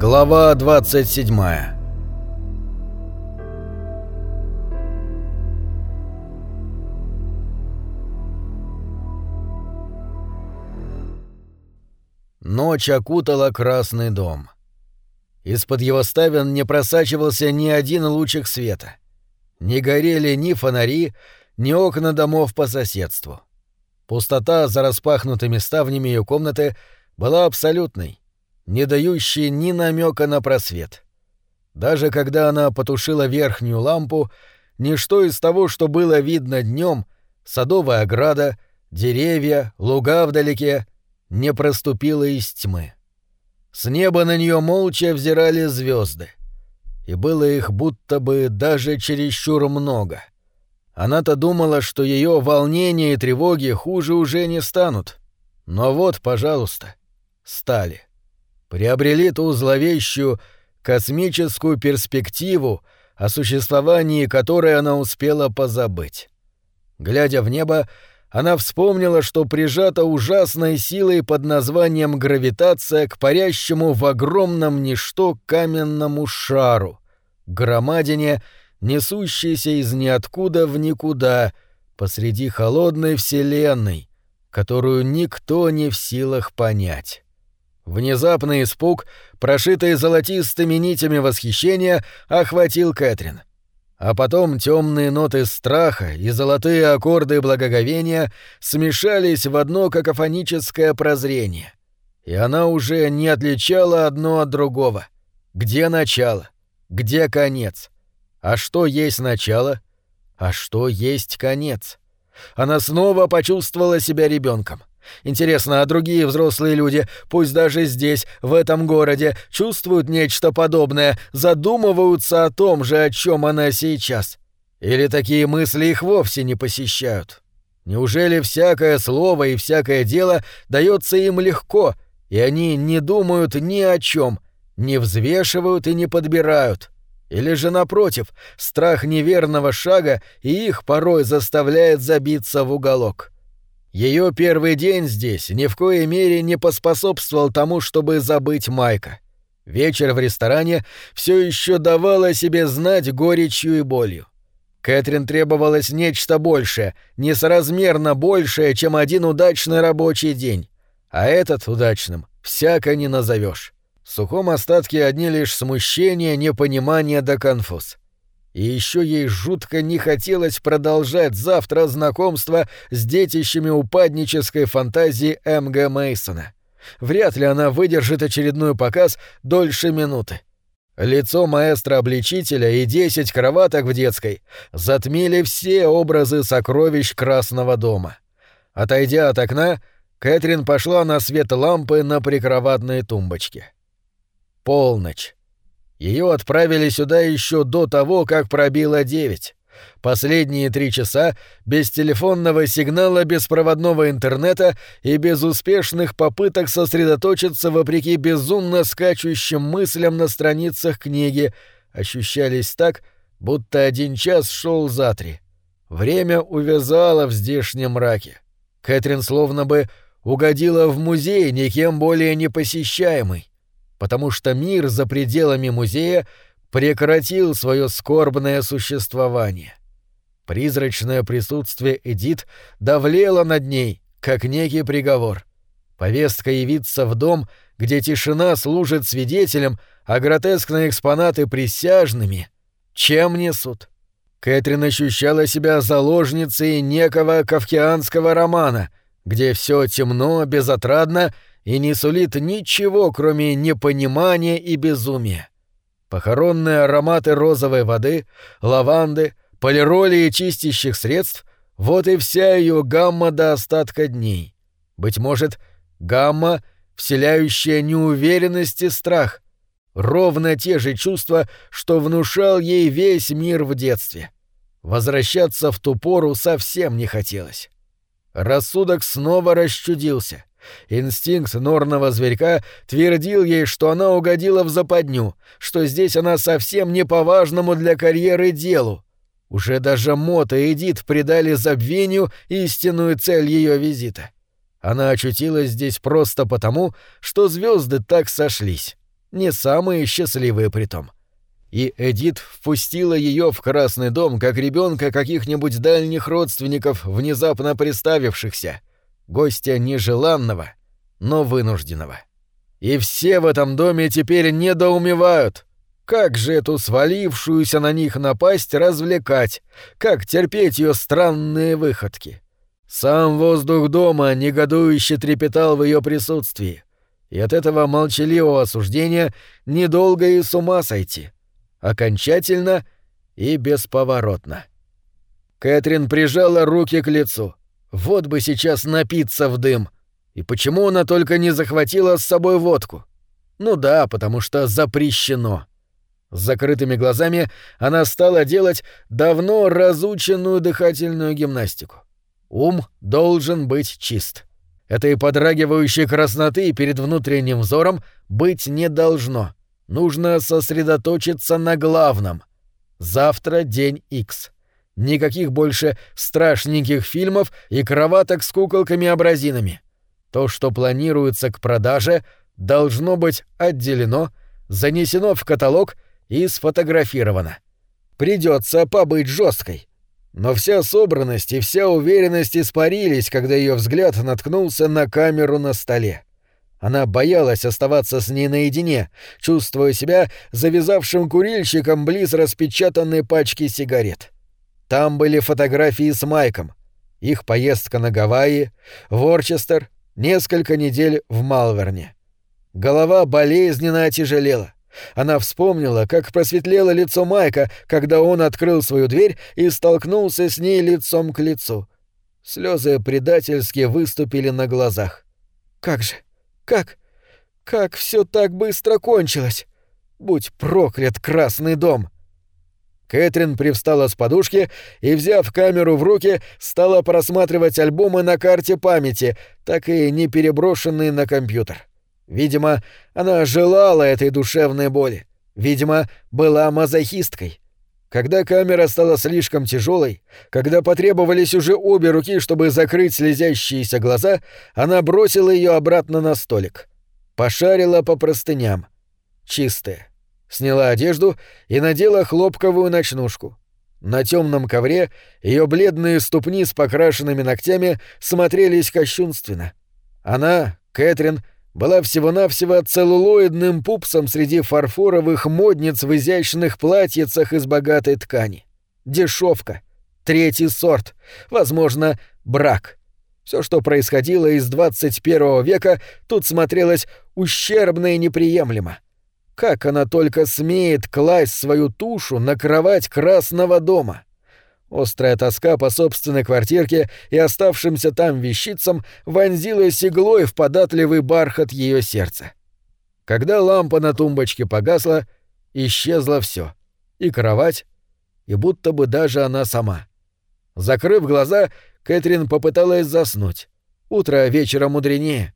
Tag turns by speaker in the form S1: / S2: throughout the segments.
S1: Глава 27 Ночь окутала Красный дом. Из-под его ставен не просачивался ни один лучик света. Не горели ни фонари, ни окна домов по соседству. Пустота за распахнутыми ставнями ее комнаты была абсолютной, не дающей ни намека на просвет. Даже когда она потушила верхнюю лампу, ничто из того, что было видно днем, садовая ограда, деревья, луга вдалеке, не проступило из тьмы. С неба на нее молча взирали звезды, и было их будто бы даже чересчур много. Она-то думала, что ее волнения и тревоги хуже уже не станут. Но вот, пожалуйста, стали приобрели ту зловещую космическую перспективу, о существовании которой она успела позабыть. Глядя в небо, она вспомнила, что прижата ужасной силой под названием гравитация к парящему в огромном ничто каменному шару, громадине, несущейся из ниоткуда в никуда, посреди холодной вселенной, которую никто не в силах понять. Внезапный испуг, прошитый золотистыми нитями восхищения, охватил Кэтрин. А потом темные ноты страха и золотые аккорды благоговения смешались в одно какофоническое прозрение. И она уже не отличала одно от другого. Где начало? Где конец? А что есть начало? А что есть конец? Она снова почувствовала себя ребенком. Интересно, а другие взрослые люди, пусть даже здесь, в этом городе, чувствуют нечто подобное, задумываются о том же, о чем она сейчас? Или такие мысли их вовсе не посещают? Неужели всякое слово и всякое дело дается им легко, и они не думают ни о чем, не взвешивают и не подбирают? Или же, напротив, страх неверного шага и их порой заставляет забиться в уголок? Ее первый день здесь ни в коей мере не поспособствовал тому, чтобы забыть Майка. Вечер в ресторане все еще давал о себе знать горечью и болью. Кэтрин требовалось нечто большее, несоразмерно большее, чем один удачный рабочий день. А этот удачным всяко не назовешь. В сухом остатке одни лишь смущение, непонимание да конфуз. И еще ей жутко не хотелось продолжать завтра знакомство с детищами упаднической фантазии М.Г. Мейсона. Вряд ли она выдержит очередной показ дольше минуты. Лицо маэстро-обличителя и десять кроваток в детской затмили все образы сокровищ Красного дома. Отойдя от окна, Кэтрин пошла на свет лампы на прикроватной тумбочке. Полночь. Ее отправили сюда еще до того, как пробило девять. Последние три часа без телефонного сигнала, беспроводного интернета и безуспешных попыток сосредоточиться вопреки безумно скачущим мыслям на страницах книги ощущались так, будто один час шел за три. Время увязало в здешнем мраке. Кэтрин словно бы угодила в музей, никем более не посещаемый потому что мир за пределами музея прекратил свое скорбное существование. Призрачное присутствие Эдит давлело над ней, как некий приговор. Повестка явиться в дом, где тишина служит свидетелем, а гротескные экспонаты присяжными. Чем несут? Кэтрин ощущала себя заложницей некого кавкианского романа, где все темно, безотрадно и не сулит ничего, кроме непонимания и безумия. Похоронные ароматы розовой воды, лаванды, полироли и чистящих средств — вот и вся ее гамма до остатка дней. Быть может, гамма, вселяющая неуверенность и страх. Ровно те же чувства, что внушал ей весь мир в детстве. Возвращаться в ту пору совсем не хотелось. Рассудок снова расчудился — Инстинкт норного зверька твердил ей, что она угодила в западню, что здесь она совсем не по важному для карьеры делу. Уже даже Мота и Эдит придали забвению истинную цель ее визита. Она очутилась здесь просто потому, что звезды так сошлись. не самые счастливые притом. И Эдит впустила ее в Красный дом как ребенка каких-нибудь дальних родственников, внезапно представившихся, гостя нежеланного, но вынужденного. И все в этом доме теперь недоумевают. Как же эту свалившуюся на них напасть развлекать? Как терпеть ее странные выходки? Сам воздух дома негодующе трепетал в ее присутствии и от этого молчаливого осуждения недолго и с ума сойти. Окончательно и бесповоротно. Кэтрин прижала руки к лицу. Вот бы сейчас напиться в дым. И почему она только не захватила с собой водку? Ну да, потому что запрещено. С закрытыми глазами она стала делать давно разученную дыхательную гимнастику. Ум должен быть чист. Этой подрагивающей красноты перед внутренним взором быть не должно. Нужно сосредоточиться на главном. Завтра день X. Никаких больше страшненьких фильмов и кроваток с куколками-абразинами. То, что планируется к продаже, должно быть отделено, занесено в каталог и сфотографировано. Придется побыть жесткой. Но вся собранность и вся уверенность испарились, когда ее взгляд наткнулся на камеру на столе. Она боялась оставаться с ней наедине, чувствуя себя завязавшим курильщиком близ распечатанной пачки сигарет. Там были фотографии с Майком, их поездка на Гавайи, Ворчестер, несколько недель в Малверне. Голова болезненно отяжелела. Она вспомнила, как просветлело лицо Майка, когда он открыл свою дверь и столкнулся с ней лицом к лицу. Слезы предательски выступили на глазах. «Как же? Как? Как все так быстро кончилось? Будь проклят, Красный дом!» Кэтрин привстала с подушки и, взяв камеру в руки, стала просматривать альбомы на карте памяти, так и не переброшенные на компьютер. Видимо, она желала этой душевной боли. Видимо, была мазохисткой. Когда камера стала слишком тяжелой, когда потребовались уже обе руки, чтобы закрыть слезящиеся глаза, она бросила ее обратно на столик. Пошарила по простыням. Чистая. Сняла одежду и надела хлопковую ночнушку. На темном ковре ее бледные ступни с покрашенными ногтями смотрелись кощунственно. Она, Кэтрин, была всего-навсего целлулоидным пупсом среди фарфоровых модниц в изящных платьицах из богатой ткани. Дешевка. Третий сорт. Возможно, брак. Все, что происходило из 21 века, тут смотрелось ущербно и неприемлемо. Как она только смеет класть свою тушу на кровать Красного дома? — Острая тоска по собственной квартирке и оставшимся там вещицам вонзилась иглой в податливый бархат ее сердца. Когда лампа на тумбочке погасла, исчезло все: И кровать, и будто бы даже она сама. Закрыв глаза, Кэтрин попыталась заснуть. Утро вечера мудренее.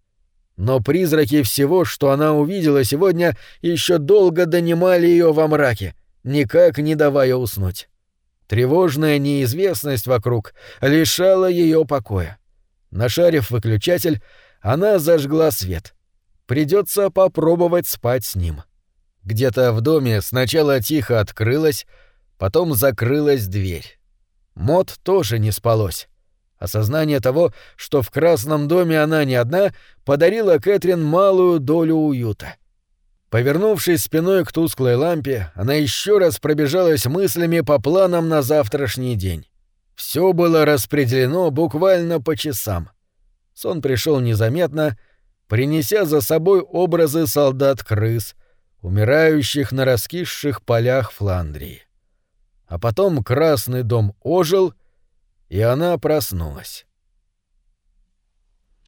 S1: Но призраки всего, что она увидела сегодня, еще долго донимали ее во мраке, никак не давая уснуть. Тревожная неизвестность вокруг лишала ее покоя. Нашарив выключатель, она зажгла свет. Придется попробовать спать с ним. Где-то в доме сначала тихо открылась, потом закрылась дверь. Мод тоже не спалось. Осознание того, что в Красном доме она не одна, подарило Кэтрин малую долю уюта — Повернувшись спиной к тусклой лампе, она еще раз пробежалась мыслями по планам на завтрашний день. Все было распределено буквально по часам. Сон пришел незаметно, принеся за собой образы солдат-крыс, умирающих на раскисших полях Фландрии. А потом Красный дом ожил, и она проснулась.